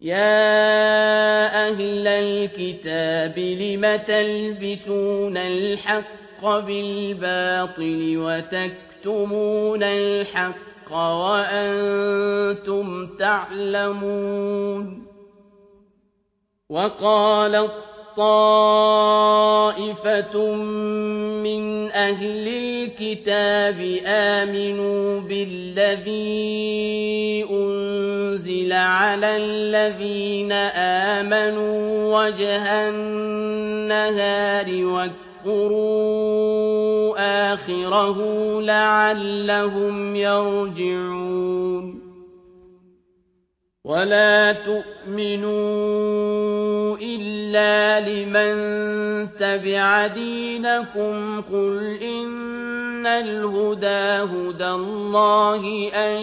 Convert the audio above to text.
يَا أَهْلَ الْكِتَابِ لِمَ تَلْبِسُونَ الْحَقَّ بِالْبَاطِلِ وَتَكْتُمُونَ الْحَقَّ وَأَنتُمْ تَعْلَمُونَ وَقَالَت طَّائِفَةٌ مِّنْ أَهْلِ الْكِتَابِ آمِنُوا بِالَّذِي أُنزِلَ عَلَى الَّذِينَ آمَنُوا وَجْهَ النَّهَارِ وَاكْفُرُوا آخِرَهُ لَعَلَّهُمْ يَرْجِعُونَ وَلَا تُؤْمِنُوا إِلَّا لِمَن تَبِعَ دِينَكُمْ قُلْ إِنَّ الْهُدَىٰ هُدَى اللَّهِ أَن